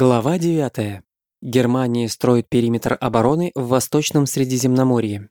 Глава 9. Германия строит периметр обороны в Восточном Средиземноморье.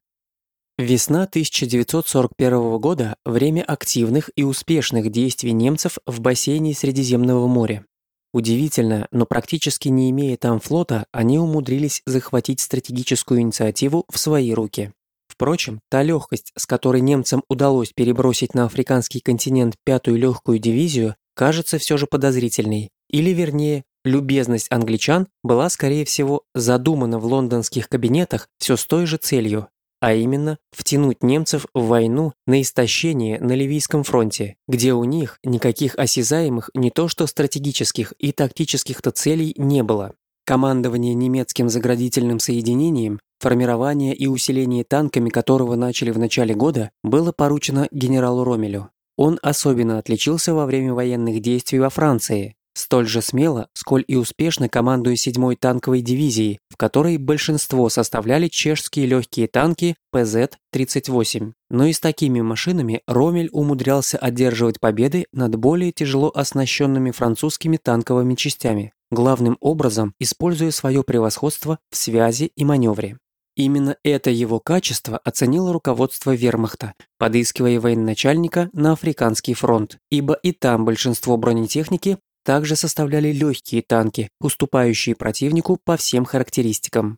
Весна 1941 года – время активных и успешных действий немцев в бассейне Средиземного моря. Удивительно, но практически не имея там флота, они умудрились захватить стратегическую инициативу в свои руки. Впрочем, та легкость, с которой немцам удалось перебросить на африканский континент пятую легкую дивизию, кажется все же подозрительной, или вернее, Любезность англичан была, скорее всего, задумана в лондонских кабинетах все с той же целью, а именно втянуть немцев в войну на истощение на Ливийском фронте, где у них никаких осязаемых не то что стратегических и тактических-то целей не было. Командование немецким заградительным соединением, формирование и усиление танками которого начали в начале года, было поручено генералу Ромелю. Он особенно отличился во время военных действий во Франции, столь же смело, сколь и успешно командуя 7-й танковой дивизией, в которой большинство составляли чешские легкие танки ПЗ-38. Но и с такими машинами Ромель умудрялся одерживать победы над более тяжело оснащенными французскими танковыми частями, главным образом используя свое превосходство в связи и маневре. Именно это его качество оценило руководство вермахта, подыскивая военачальника на Африканский фронт, ибо и там большинство бронетехники также составляли легкие танки, уступающие противнику по всем характеристикам.